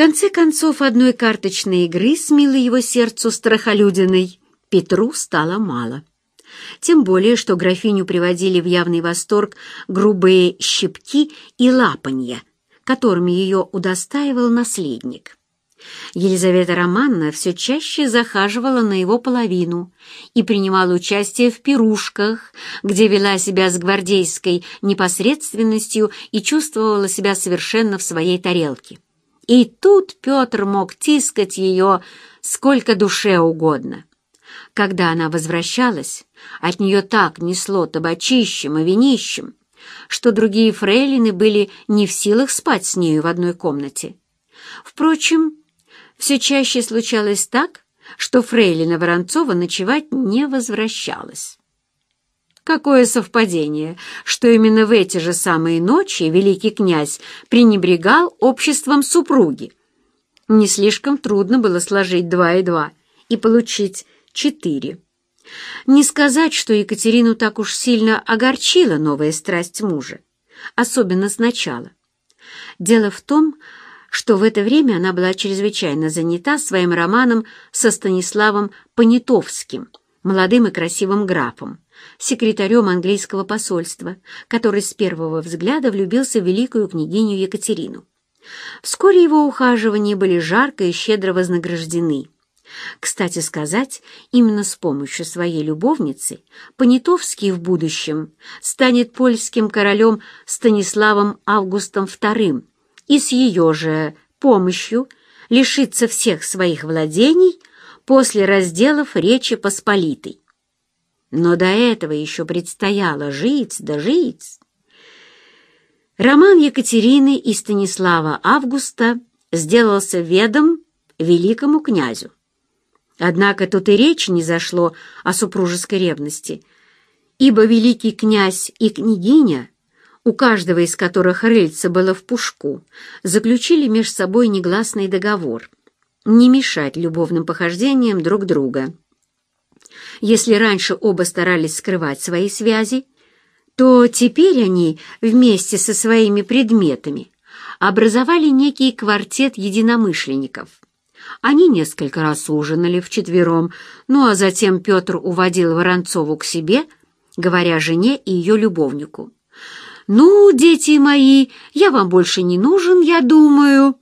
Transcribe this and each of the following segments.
конце концов, одной карточной игры с милой его сердцу страхолюдиной Петру стало мало. Тем более, что графиню приводили в явный восторг грубые щипки и лапанья, которыми ее удостаивал наследник. Елизавета Романна все чаще захаживала на его половину и принимала участие в пирушках, где вела себя с гвардейской непосредственностью и чувствовала себя совершенно в своей тарелке. И тут Петр мог тискать ее сколько душе угодно. Когда она возвращалась, от нее так несло табачищем и винищем, что другие фрейлины были не в силах спать с нею в одной комнате. Впрочем, все чаще случалось так, что фрейлина Воронцова ночевать не возвращалась. Какое совпадение, что именно в эти же самые ночи великий князь пренебрегал обществом супруги. Не слишком трудно было сложить два и два и получить четыре. Не сказать, что Екатерину так уж сильно огорчила новая страсть мужа, особенно сначала. Дело в том, что в это время она была чрезвычайно занята своим романом со Станиславом Понятовским, молодым и красивым графом, секретарем английского посольства, который с первого взгляда влюбился в великую княгиню Екатерину. Вскоре его ухаживания были жарко и щедро вознаграждены. Кстати сказать, именно с помощью своей любовницы Понятовский в будущем станет польским королем Станиславом Августом II, и с ее же помощью лишиться всех своих владений после разделов Речи Посполитой. Но до этого еще предстояло жить да жить. Роман Екатерины и Станислава Августа сделался ведом великому князю. Однако тут и речи не зашло о супружеской ревности, ибо великий князь и княгиня у каждого из которых рыльце было в пушку, заключили между собой негласный договор не мешать любовным похождениям друг друга. Если раньше оба старались скрывать свои связи, то теперь они вместе со своими предметами образовали некий квартет единомышленников. Они несколько раз ужинали вчетвером, ну а затем Петр уводил Воронцову к себе, говоря жене и ее любовнику. «Ну, дети мои, я вам больше не нужен, я думаю».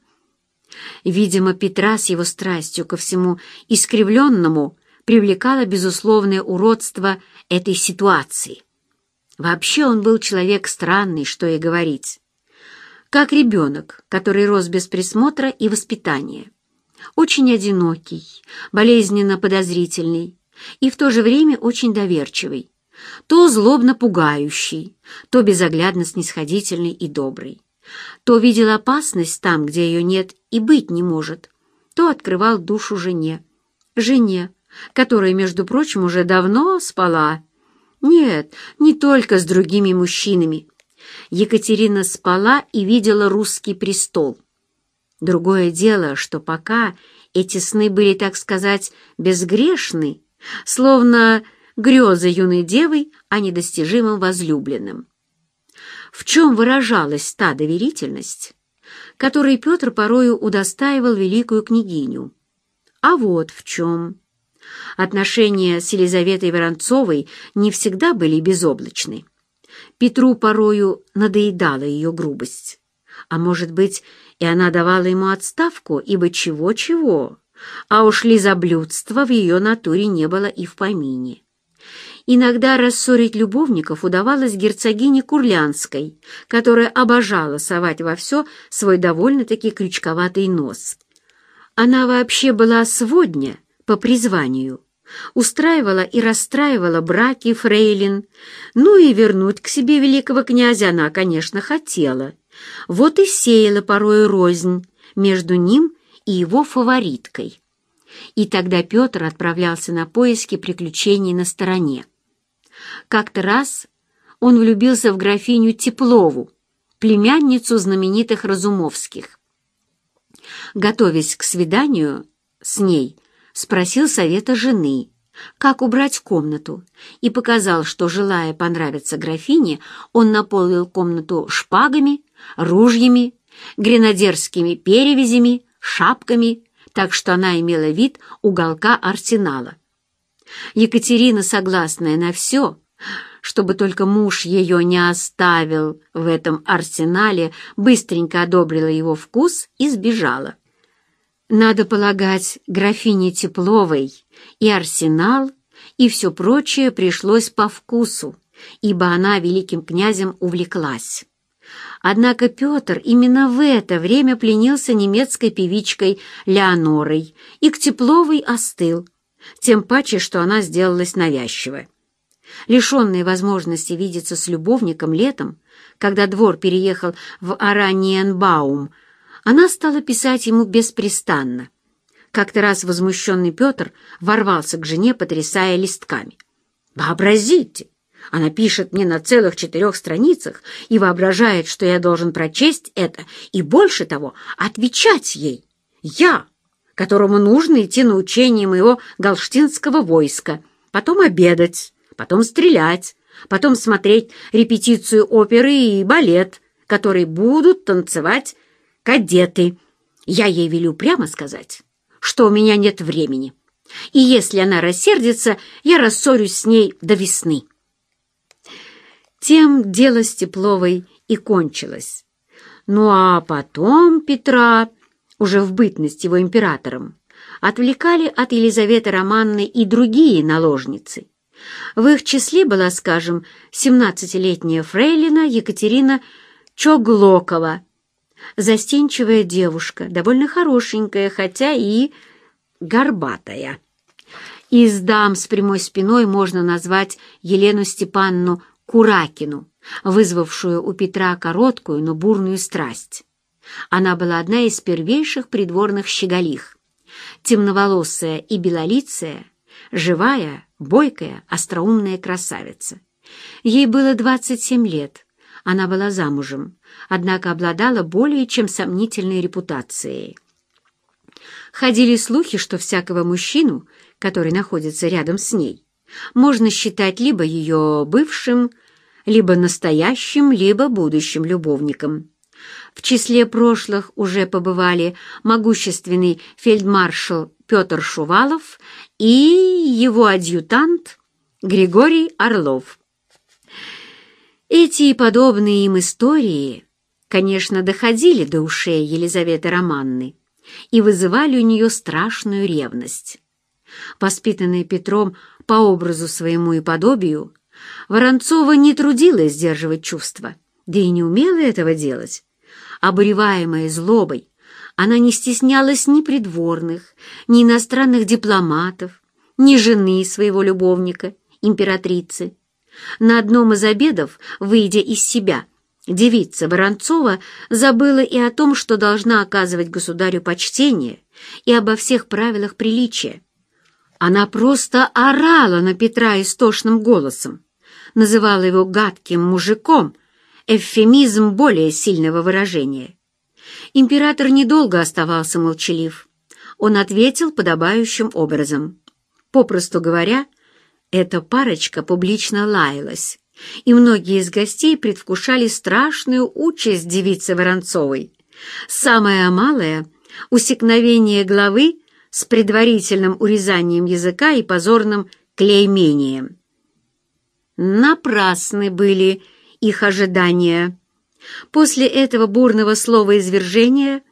Видимо, Петра с его страстью ко всему искривленному привлекало безусловное уродство этой ситуации. Вообще он был человек странный, что и говорить. Как ребенок, который рос без присмотра и воспитания. Очень одинокий, болезненно подозрительный и в то же время очень доверчивый то злобно пугающий, то безоглядно снисходительный и добрый, то видел опасность там, где ее нет и быть не может, то открывал душу жене, жене, которая, между прочим, уже давно спала. Нет, не только с другими мужчинами. Екатерина спала и видела русский престол. Другое дело, что пока эти сны были, так сказать, безгрешны, словно грезы юной девы о недостижимом возлюбленном. В чем выражалась та доверительность, которой Петр порою удостаивал великую княгиню? А вот в чем. Отношения с Елизаветой Воронцовой не всегда были безоблачны. Петру порою надоедала ее грубость. А может быть, и она давала ему отставку, ибо чего-чего, а уж лизоблюдства в ее натуре не было и в помине. Иногда рассорить любовников удавалось герцогине Курлянской, которая обожала совать во все свой довольно-таки крючковатый нос. Она вообще была сводня по призванию, устраивала и расстраивала браки фрейлин, ну и вернуть к себе великого князя она, конечно, хотела. Вот и сеяла порой рознь между ним и его фавориткой. И тогда Петр отправлялся на поиски приключений на стороне. Как-то раз он влюбился в графиню Теплову, племянницу знаменитых Разумовских. Готовясь к свиданию с ней, спросил совета жены, как убрать комнату, и показал, что, желая понравиться графине, он наполнил комнату шпагами, ружьями, гренадерскими перевязями, шапками, так что она имела вид уголка арсенала. Екатерина, согласная на все, чтобы только муж ее не оставил в этом арсенале, быстренько одобрила его вкус и сбежала. Надо полагать, графине Тепловой и арсенал, и все прочее пришлось по вкусу, ибо она великим князем увлеклась. Однако Петр именно в это время пленился немецкой певичкой Леонорой и к Тепловой остыл, тем паче, что она сделалась навязчивой. Лишенная возможности видеться с любовником летом, когда двор переехал в Араниенбаум, она стала писать ему беспрестанно. Как-то раз возмущенный Петр ворвался к жене, потрясая листками. «Вообразите! Она пишет мне на целых четырех страницах и воображает, что я должен прочесть это и, больше того, отвечать ей. Я, которому нужно идти на учение моего галштинского войска, потом обедать, потом стрелять, потом смотреть репетицию оперы и балет, которые будут танцевать кадеты. Я ей велю прямо сказать, что у меня нет времени. И если она рассердится, я рассорюсь с ней до весны. Тем дело с Тепловой и кончилось. Ну а потом Петра, уже в бытность его императором, отвлекали от Елизаветы Романны и другие наложницы. В их числе была, скажем, 17-летняя фрейлина Екатерина Чоглокова, застенчивая девушка, довольно хорошенькая, хотя и горбатая. Из дам с прямой спиной можно назвать Елену Степанну Куракину, вызвавшую у Петра короткую, но бурную страсть. Она была одна из первейших придворных щеголих. Темноволосая и белолицая, живая, бойкая, остроумная красавица. Ей было 27 лет, она была замужем, однако обладала более чем сомнительной репутацией. Ходили слухи, что всякого мужчину, который находится рядом с ней, можно считать либо ее бывшим, либо настоящим, либо будущим любовником. В числе прошлых уже побывали могущественный фельдмаршал Петр Шувалов и его адъютант Григорий Орлов. Эти и подобные им истории, конечно, доходили до ушей Елизаветы Романны и вызывали у нее страшную ревность. Воспитанная Петром по образу своему и подобию, Воронцова не трудилась сдерживать чувства, да и не умела этого делать. Обуреваемая злобой, она не стеснялась ни придворных, ни иностранных дипломатов, ни жены своего любовника, императрицы. На одном из обедов, выйдя из себя, девица Воронцова забыла и о том, что должна оказывать государю почтение, и обо всех правилах приличия. Она просто орала на Петра истошным голосом, называла его гадким мужиком, эвфемизм более сильного выражения. Император недолго оставался молчалив. Он ответил подобающим образом. Попросту говоря, эта парочка публично лаялась, и многие из гостей предвкушали страшную участь девицы Воронцовой. Самое малое — усекновение главы с предварительным урезанием языка и позорным клеймением. Напрасны были их ожидания. После этого бурного слова извержения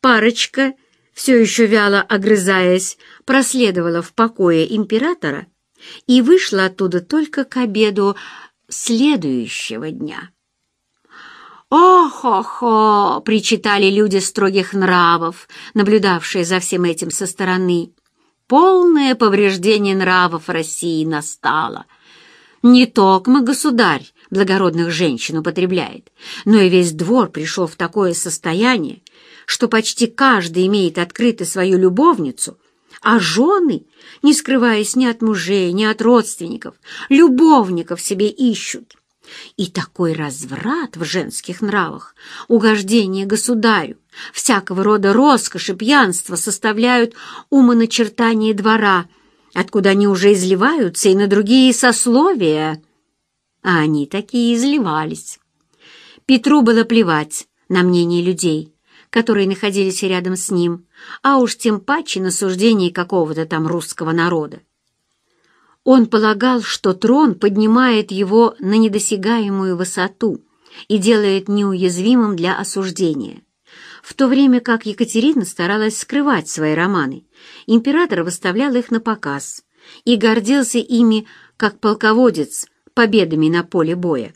парочка, все еще вяло огрызаясь, проследовала в покое императора и вышла оттуда только к обеду следующего дня. «О-хо-хо!» — причитали люди строгих нравов, наблюдавшие за всем этим со стороны. Полное повреждение нравов России настало. Не только мы, государь, благородных женщин употребляет, но и весь двор пришел в такое состояние, что почти каждый имеет открыто свою любовницу, а жены, не скрываясь ни от мужей, ни от родственников, любовников себе ищут. И такой разврат в женских нравах, угождение государю, всякого рода роскошь и пьянство составляют умоначертание двора, откуда они уже изливаются и на другие сословия. А они такие изливались. Петру было плевать на мнение людей, которые находились рядом с ним, а уж тем паче на суждении какого-то там русского народа. Он полагал, что трон поднимает его на недосягаемую высоту и делает неуязвимым для осуждения. В то время как Екатерина старалась скрывать свои романы, император выставлял их на показ и гордился ими как полководец победами на поле боя.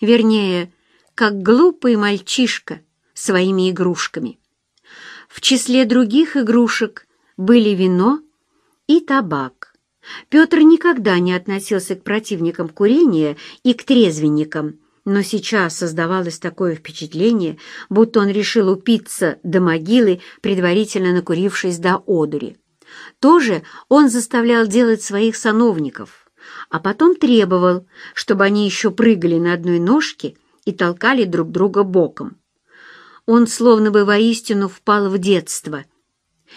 Вернее, как глупый мальчишка своими игрушками. В числе других игрушек были вино и табак. Петр никогда не относился к противникам курения и к трезвенникам, но сейчас создавалось такое впечатление, будто он решил упиться до могилы, предварительно накурившись до одури. Тоже он заставлял делать своих сановников, а потом требовал, чтобы они еще прыгали на одной ножке и толкали друг друга боком. Он словно бы воистину впал в детство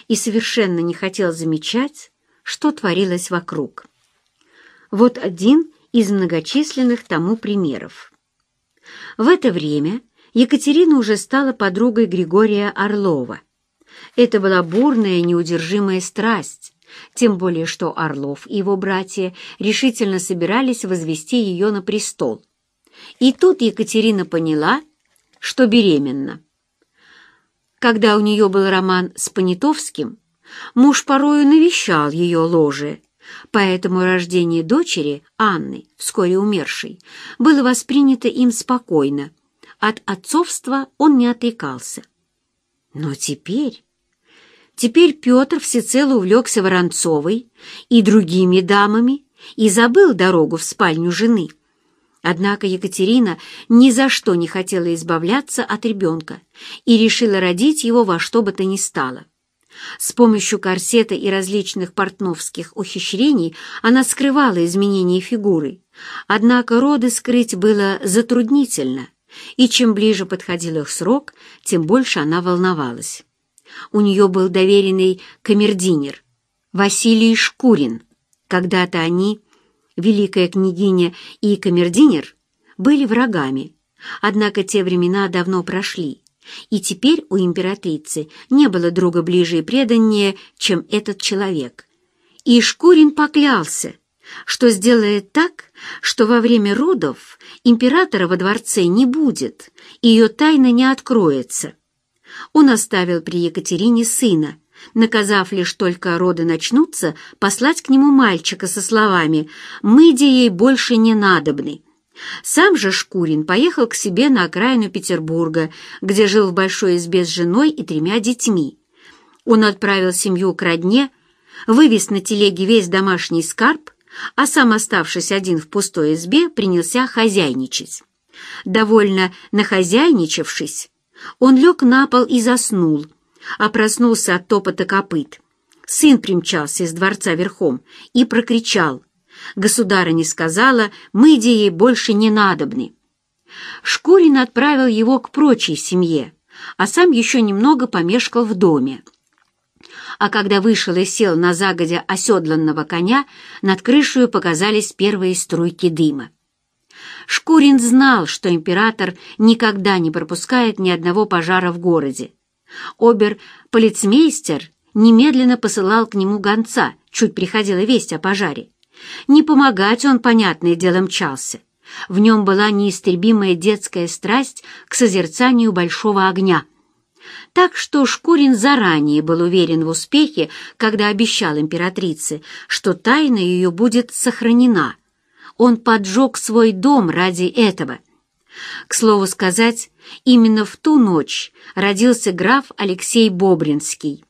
и совершенно не хотел замечать, что творилось вокруг. Вот один из многочисленных тому примеров. В это время Екатерина уже стала подругой Григория Орлова. Это была бурная неудержимая страсть, тем более что Орлов и его братья решительно собирались возвести ее на престол. И тут Екатерина поняла, что беременна. Когда у нее был роман с Понятовским, муж порою навещал ее ложе, поэтому рождение дочери, Анны, вскоре умершей, было воспринято им спокойно. От отцовства он не отрекался. Но теперь... Теперь Петр всецело увлекся Воронцовой и другими дамами и забыл дорогу в спальню жены. Однако Екатерина ни за что не хотела избавляться от ребенка и решила родить его во что бы то ни стало. С помощью корсета и различных портновских ухищрений она скрывала изменения фигуры, однако роды скрыть было затруднительно, и чем ближе подходил их срок, тем больше она волновалась. У нее был доверенный камердинер Василий Шкурин. Когда-то они великая княгиня и камердинер были врагами, однако те времена давно прошли, и теперь у императрицы не было друга ближе и преданнее, чем этот человек. И Шкурин поклялся, что сделает так, что во время родов императора во дворце не будет, и ее тайна не откроется. Он оставил при Екатерине сына, наказав лишь только роды начнутся, послать к нему мальчика со словами «Мы ей больше не надобны». Сам же Шкурин поехал к себе на окраину Петербурга, где жил в большой избе с женой и тремя детьми. Он отправил семью к родне, вывез на телеге весь домашний скарб, а сам, оставшись один в пустой избе, принялся хозяйничать. Довольно нахозяйничавшись, он лег на пол и заснул — а проснулся от топота копыт. Сын примчался из дворца верхом и прокричал. Государыня сказала, мы ей больше не надобны. Шкурин отправил его к прочей семье, а сам еще немного помешкал в доме. А когда вышел и сел на загодя оседланного коня, над крышей показались первые струйки дыма. Шкурин знал, что император никогда не пропускает ни одного пожара в городе, Обер-полицмейстер немедленно посылал к нему гонца, чуть приходила весть о пожаре. Не помогать он, понятное дело, мчался. В нем была неистребимая детская страсть к созерцанию большого огня. Так что Шкурин заранее был уверен в успехе, когда обещал императрице, что тайна ее будет сохранена. Он поджег свой дом ради этого — к слову сказать, именно в ту ночь родился граф Алексей Бобринский.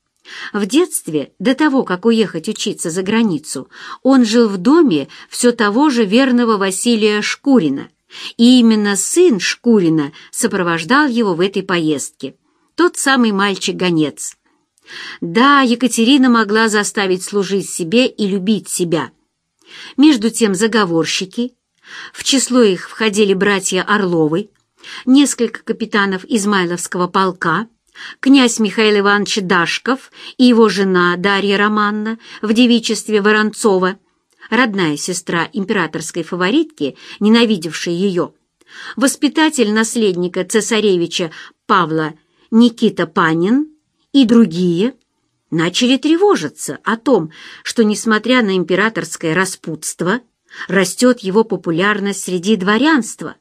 В детстве, до того, как уехать учиться за границу, он жил в доме все того же верного Василия Шкурина, и именно сын Шкурина сопровождал его в этой поездке, тот самый мальчик-гонец. Да, Екатерина могла заставить служить себе и любить себя. Между тем заговорщики, в число их входили братья Орловы, несколько капитанов Измайловского полка, князь Михаил Иванович Дашков и его жена Дарья Романна в девичестве Воронцова, родная сестра императорской фаворитки, ненавидевшей ее, воспитатель наследника цесаревича Павла Никита Панин и другие начали тревожиться о том, что, несмотря на императорское распутство, растет его популярность среди дворянства.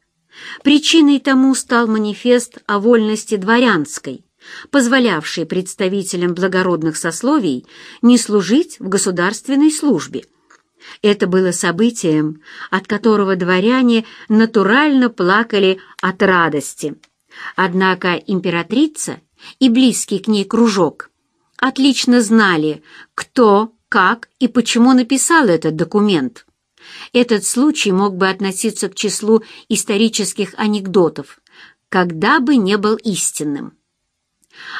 Причиной тому стал манифест о вольности дворянской, позволявший представителям благородных сословий не служить в государственной службе. Это было событием, от которого дворяне натурально плакали от радости. Однако императрица и близкий к ней кружок отлично знали, кто, как и почему написал этот документ. Этот случай мог бы относиться к числу исторических анекдотов, когда бы не был истинным.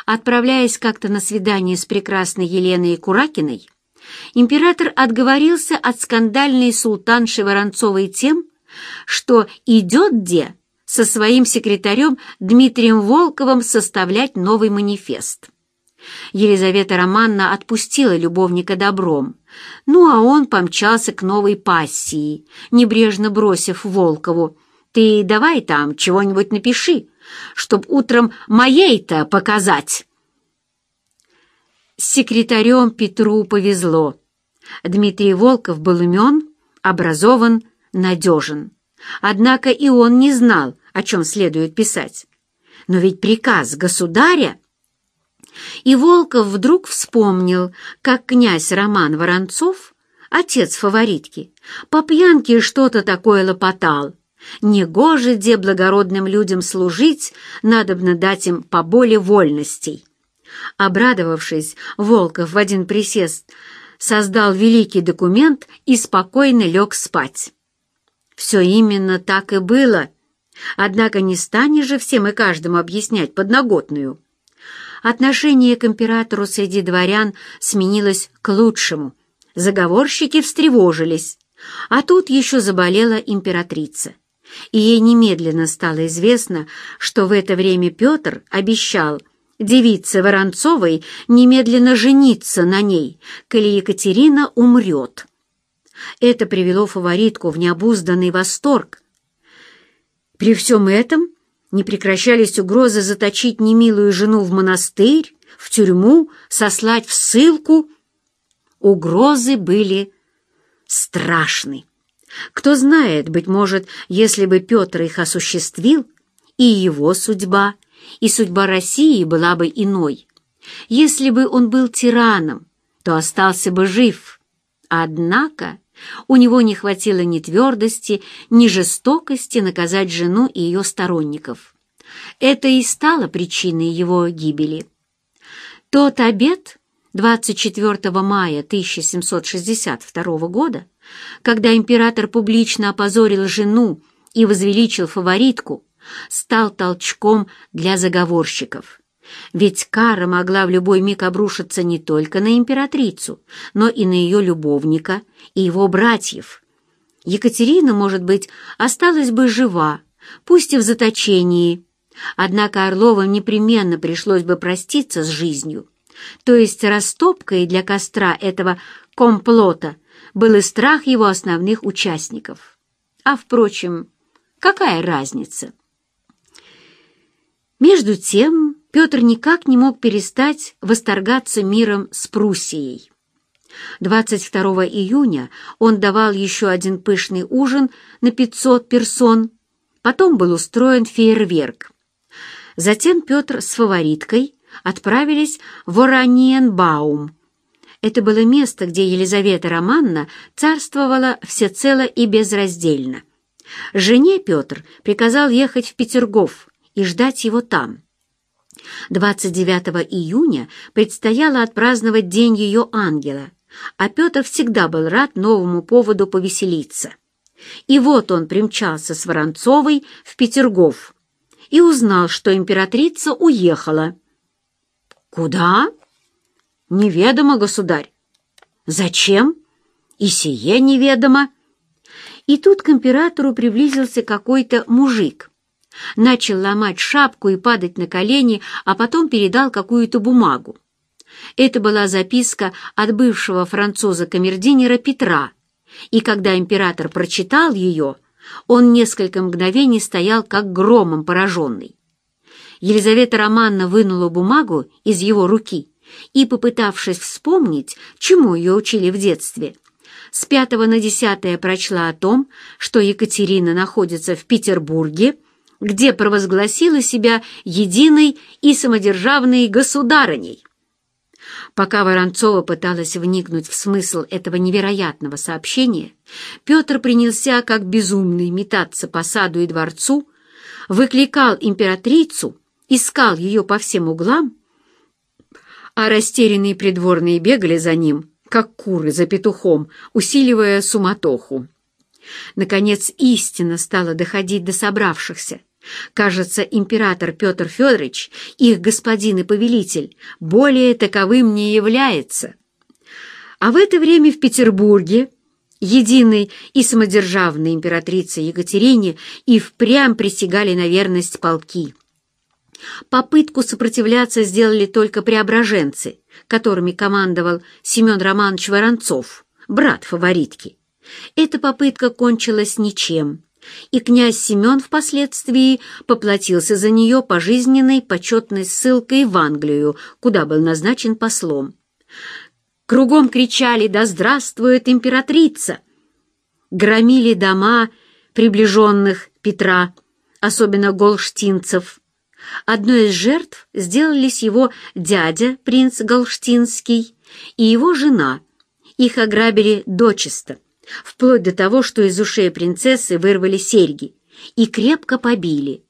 Отправляясь как-то на свидание с прекрасной Еленой Куракиной, император отговорился от скандальной султанши Воронцовой тем, что идет где со своим секретарем Дмитрием Волковым составлять новый манифест. Елизавета Романна отпустила любовника добром, ну а он помчался к новой пассии, небрежно бросив Волкову. «Ты давай там чего-нибудь напиши, чтоб утром моей-то показать». С секретарем Петру повезло. Дмитрий Волков был умен, образован, надежен. Однако и он не знал, о чем следует писать. Но ведь приказ государя... И Волков вдруг вспомнил, как князь Роман Воронцов, отец фаворитки, по пьянке что-то такое лопотал. Негоже, где благородным людям служить, надобно дать им поболе вольностей. Обрадовавшись, Волков в один присест создал великий документ и спокойно лег спать. Все именно так и было. Однако не станешь же всем и каждому объяснять подноготную. Отношение к императору среди дворян сменилось к лучшему. Заговорщики встревожились. А тут еще заболела императрица. И ей немедленно стало известно, что в это время Петр обещал девице Воронцовой немедленно жениться на ней, коли Екатерина умрет. Это привело фаворитку в необузданный восторг. При всем этом не прекращались угрозы заточить немилую жену в монастырь, в тюрьму, сослать в ссылку. Угрозы были страшны. Кто знает, быть может, если бы Петр их осуществил, и его судьба — и судьба России была бы иной. Если бы он был тираном, то остался бы жив. Однако у него не хватило ни твердости, ни жестокости наказать жену и ее сторонников. Это и стало причиной его гибели. Тот обед 24 мая 1762 года, когда император публично опозорил жену и возвеличил фаворитку, стал толчком для заговорщиков. Ведь кара могла в любой миг обрушиться не только на императрицу, но и на ее любовника и его братьев. Екатерина, может быть, осталась бы жива, пусть и в заточении, однако Орловым непременно пришлось бы проститься с жизнью. То есть растопкой для костра этого комплота был и страх его основных участников. А, впрочем, какая разница? Между тем Петр никак не мог перестать восторгаться миром с Пруссией. 22 июня он давал еще один пышный ужин на 500 персон, потом был устроен фейерверк. Затем Петр с фавориткой отправились в Ораниенбаум. Это было место, где Елизавета Романна царствовала всецело и безраздельно. Жене Петр приказал ехать в Петергоф, и ждать его там. 29 июня предстояло отпраздновать День ее ангела, а Петр всегда был рад новому поводу повеселиться. И вот он примчался с Воронцовой в Петергоф и узнал, что императрица уехала. «Куда?» «Неведомо, государь». «Зачем?» «И сие неведомо». И тут к императору приблизился какой-то мужик начал ломать шапку и падать на колени, а потом передал какую-то бумагу. Это была записка от бывшего француза-камердинера Петра, и когда император прочитал ее, он несколько мгновений стоял как громом пораженный. Елизавета Романна вынула бумагу из его руки и, попытавшись вспомнить, чему ее учили в детстве, с пятого на десятое прочла о том, что Екатерина находится в Петербурге, где провозгласила себя единой и самодержавной государыней. Пока Воронцова пыталась вникнуть в смысл этого невероятного сообщения, Петр принялся как безумный метаться по саду и дворцу, выкликал императрицу, искал ее по всем углам, а растерянные придворные бегали за ним, как куры за петухом, усиливая суматоху. Наконец истина стала доходить до собравшихся. Кажется, император Петр Федорович, их господин и повелитель, более таковым не является. А в это время в Петербурге единой и самодержавной императрице Екатерине и впрямь присягали на верность полки. Попытку сопротивляться сделали только преображенцы, которыми командовал Семен Романович Воронцов, брат фаворитки. Эта попытка кончилась ничем, и князь Семен впоследствии поплатился за нее пожизненной почетной ссылкой в Англию, куда был назначен послом. Кругом кричали «Да здравствует императрица!» Громили дома приближенных Петра, особенно голштинцев. Одной из жертв сделались его дядя, принц Голштинский, и его жена. Их ограбили дочисто, вплоть до того, что из ушей принцессы вырвали серьги и крепко побили.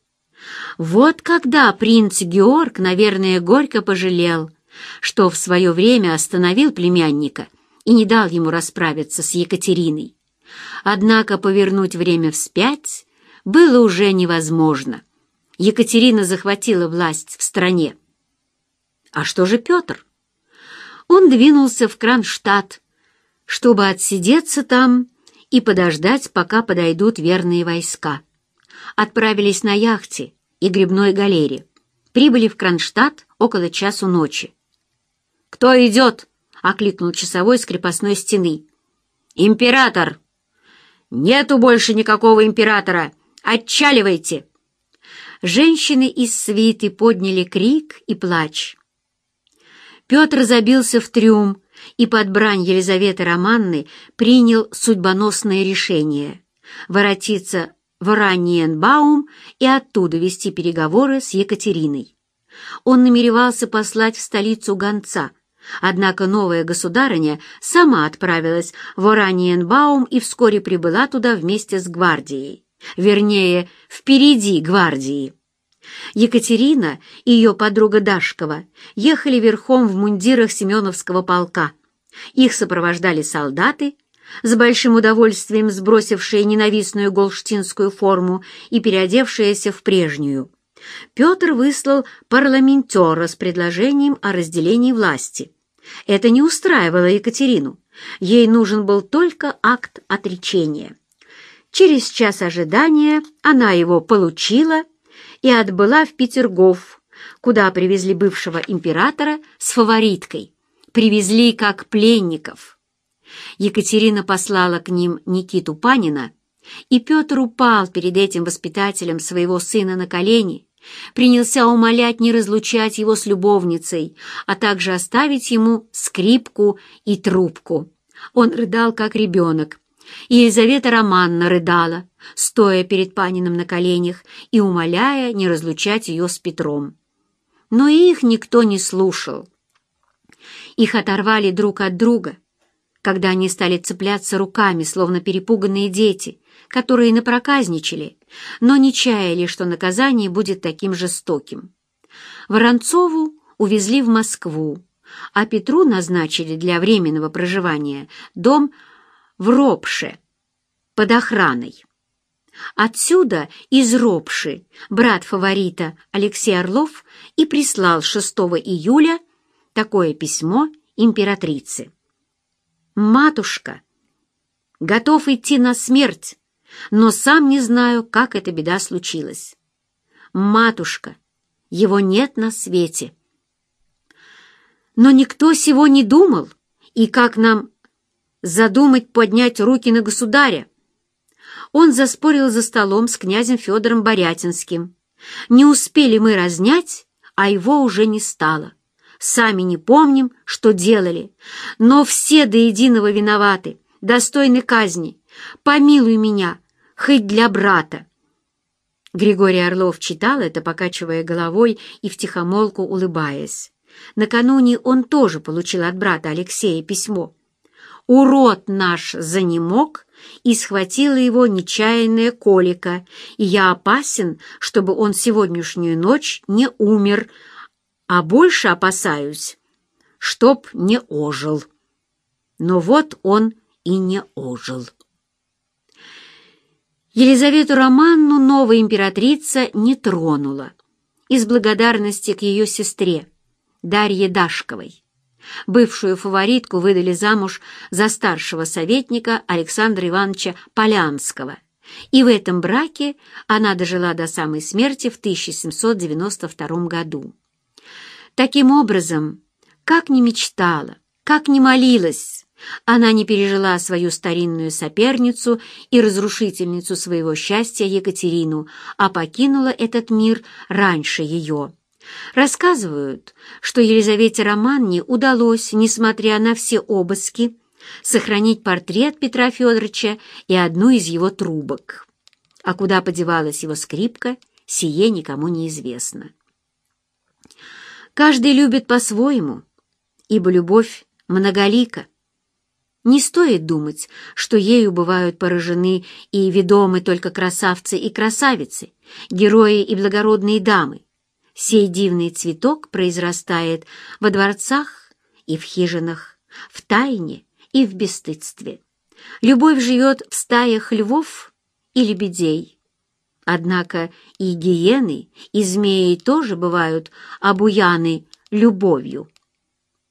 Вот когда принц Георг, наверное, горько пожалел, что в свое время остановил племянника и не дал ему расправиться с Екатериной. Однако повернуть время вспять было уже невозможно. Екатерина захватила власть в стране. А что же Петр? Он двинулся в Кронштадт, чтобы отсидеться там и подождать, пока подойдут верные войска. Отправились на яхте и грибной галере. Прибыли в Кронштадт около часу ночи. «Кто идет?» — окликнул часовой с крепостной стены. «Император!» «Нету больше никакого императора! Отчаливайте!» Женщины из свиты подняли крик и плач. Петр забился в трюм и под брань Елизаветы Романны принял судьбоносное решение — воротиться в Ораниенбаум и оттуда вести переговоры с Екатериной. Он намеревался послать в столицу гонца — Однако новая государыня сама отправилась в Ораниенбаум и вскоре прибыла туда вместе с гвардией. Вернее, впереди гвардии. Екатерина и ее подруга Дашкова ехали верхом в мундирах Семеновского полка. Их сопровождали солдаты, с большим удовольствием сбросившие ненавистную голштинскую форму и переодевшиеся в прежнюю. Петр выслал парламентера с предложением о разделении власти. Это не устраивало Екатерину. Ей нужен был только акт отречения. Через час ожидания она его получила и отбыла в Петергоф, куда привезли бывшего императора с фавориткой. Привезли как пленников. Екатерина послала к ним Никиту Панина, и Петр упал перед этим воспитателем своего сына на колени принялся умолять не разлучать его с любовницей, а также оставить ему скрипку и трубку. Он рыдал, как ребенок. И Елизавета Романна рыдала, стоя перед Паниным на коленях и умоляя не разлучать ее с Петром. Но их никто не слушал. Их оторвали друг от друга, когда они стали цепляться руками, словно перепуганные дети, которые напроказничали, но не чаяли, что наказание будет таким жестоким. Воронцову увезли в Москву, а Петру назначили для временного проживания дом в Ропше под охраной. Отсюда, из Ропши, брат фаворита Алексей Орлов и прислал 6 июля такое письмо императрице. «Матушка, готов идти на смерть, но сам не знаю, как эта беда случилась. Матушка, его нет на свете. Но никто сего не думал, и как нам задумать поднять руки на государя? Он заспорил за столом с князем Федором Борятинским, Не успели мы разнять, а его уже не стало. Сами не помним, что делали, но все до единого виноваты, достойны казни. Помилуй меня, хоть для брата. Григорий Орлов читал это, покачивая головой и втихомолку улыбаясь. Накануне он тоже получил от брата Алексея письмо. «Урод наш занемог, и схватила его нечаянная колика, и я опасен, чтобы он сегодняшнюю ночь не умер, а больше опасаюсь, чтоб не ожил». Но вот он и не ожил. Елизавету Романну новая императрица не тронула из благодарности к ее сестре Дарье Дашковой. Бывшую фаворитку выдали замуж за старшего советника Александра Ивановича Полянского, и в этом браке она дожила до самой смерти в 1792 году. Таким образом, как ни мечтала, как ни молилась, она не пережила свою старинную соперницу и разрушительницу своего счастья Екатерину, а покинула этот мир раньше ее. Рассказывают, что Елизавете Романне удалось, несмотря на все обыски, сохранить портрет Петра Федоровича и одну из его трубок. А куда подевалась его скрипка, сие никому не известно. Каждый любит по-своему, ибо любовь многолика. Не стоит думать, что ею бывают поражены и ведомы только красавцы и красавицы, герои и благородные дамы. Сей дивный цветок произрастает во дворцах и в хижинах, в тайне и в бесстыдстве. Любовь живет в стаях львов и лебедей. Однако и гиены, и змеи тоже бывают обуяны любовью.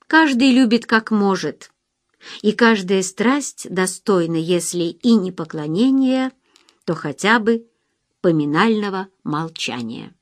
Каждый любит как может — и каждая страсть достойна, если и не поклонения, то хотя бы поминального молчания.